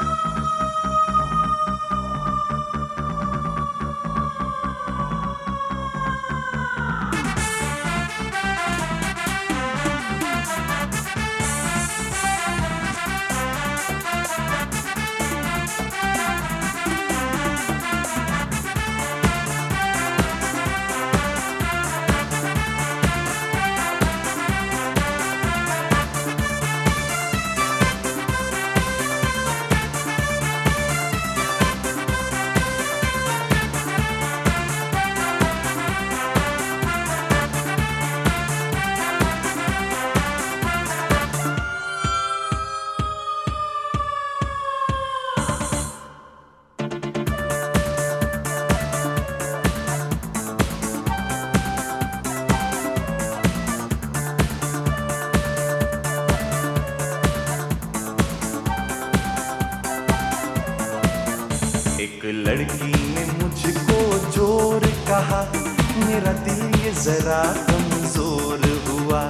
Música एक लड़की ने मुझको ज़ोर कहा, मेरा दिल ये जरा कमज़ोर हुआ।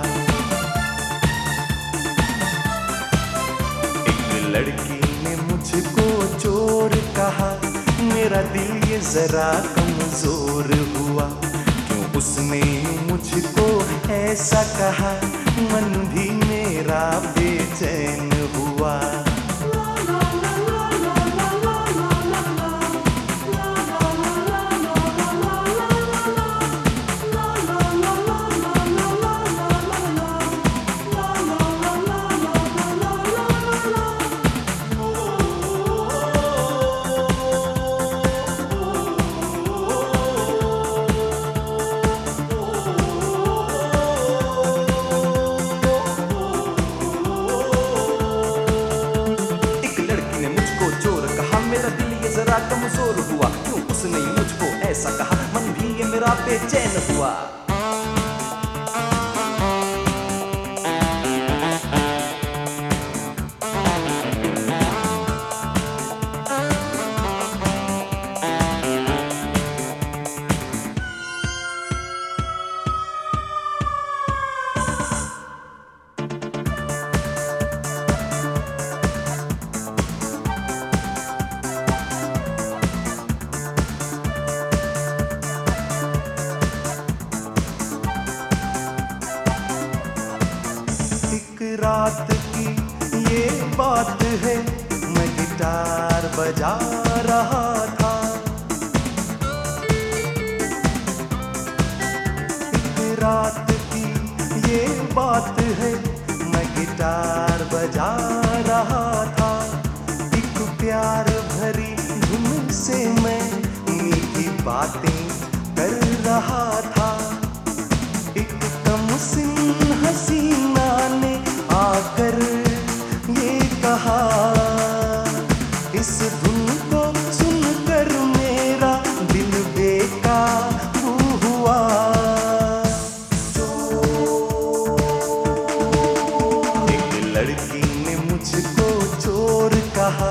एक लड़की ने मुझको ज़ोर कहा, मेरा दिल ये जरा कमज़ोर हुआ। क्यों उसने मुझको ऐसा कहा, मन भी मेरा बेचैन हुआ। कमज़ोर हुआ। क्यों उसने मुझको ऐसा कहा? मन भी ये मेरा बेचैन हुआ। है, मैं गिटार बजा रहा था। एक रात की ये बात है, मैं गिटार बजा रहा था। एक प्यार भरी धुन से मैं मीठी बातें कर रहा था। इस धुन को सुनकर मेरा दिल बेकाबू हुआ। एक लड़की ने मुझको चोर कहा,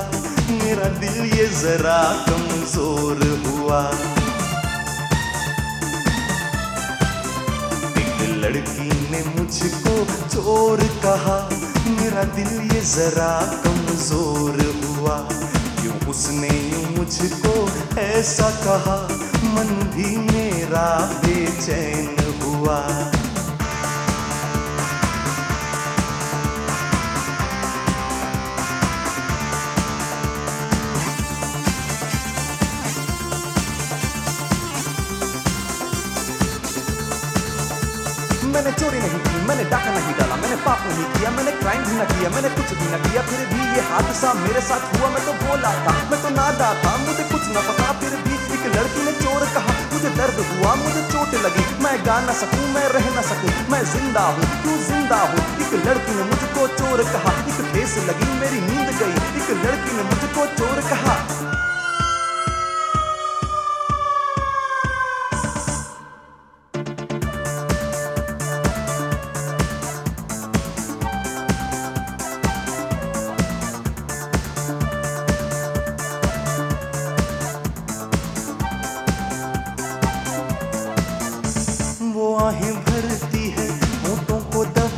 मेरा दिल ये जरा कमज़ोर हुआ। एक लड़की ने मुझको चोर कहा, मेरा दिल ये जरा कमज़ोर हुआ। क्यों उसने यूँ मुझको ऐसा कहा? मन भी मेरा बेचैन हुआ। चोरी नहीं की, मैंने डाका नहीं डाला, मैंने पाप नहीं किया, मैंने क्राइम भी ना किया, मैंने कुछ भी ना किया, फिर भी ये हादसा मेरे साथ हुआ, मैं तो बोला था, मैं तो नादा था, मुझे कुछ ना पता, फिर भी एक लड़की ने चोर कहा, मुझे दर्द हुआ, मुझे चोट लगी, मैं गा ना सकूँ, मैं रह ना सकूँ, मैं ज़िंदा हूँ, क्यों ज़िंदा हूँ? एक लड़की ने मुझको चोर कहा, एक ठेस लगी, मेरी नींद गई, एक लड़की ने मुझको चोर कहा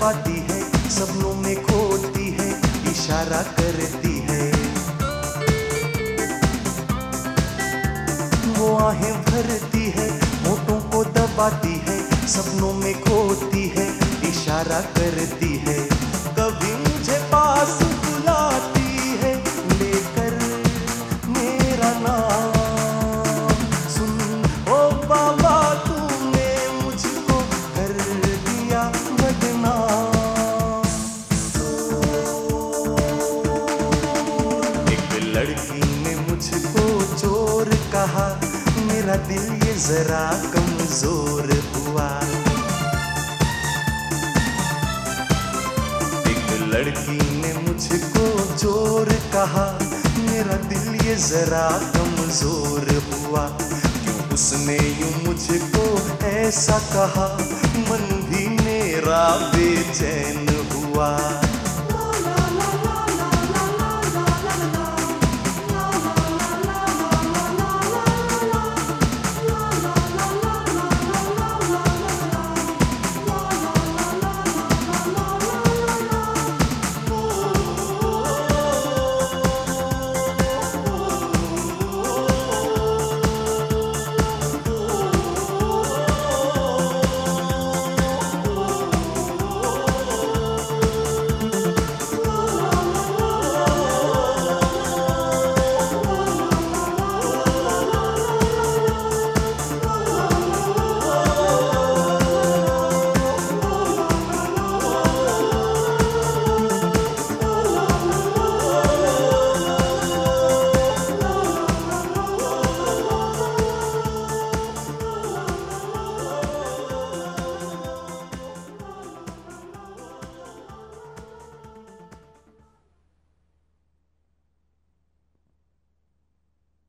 पाती है, सपनों में खोती है, इशारा करती है। वो आहें भरती है मोटों को दबाती है, सपनों में खोती है, इशारा करती है। कभी मुझे पास लड़की ने मुझको चोर कहा, मेरा दिल ये जरा कमज़ोर हुआ। एक लड़की ने मुझको चोर कहा, मेरा दिल ये जरा कमज़ोर हुआ। क्यों उसने यूँ मुझको ऐसा कहा, मन भी मेरा बेचैन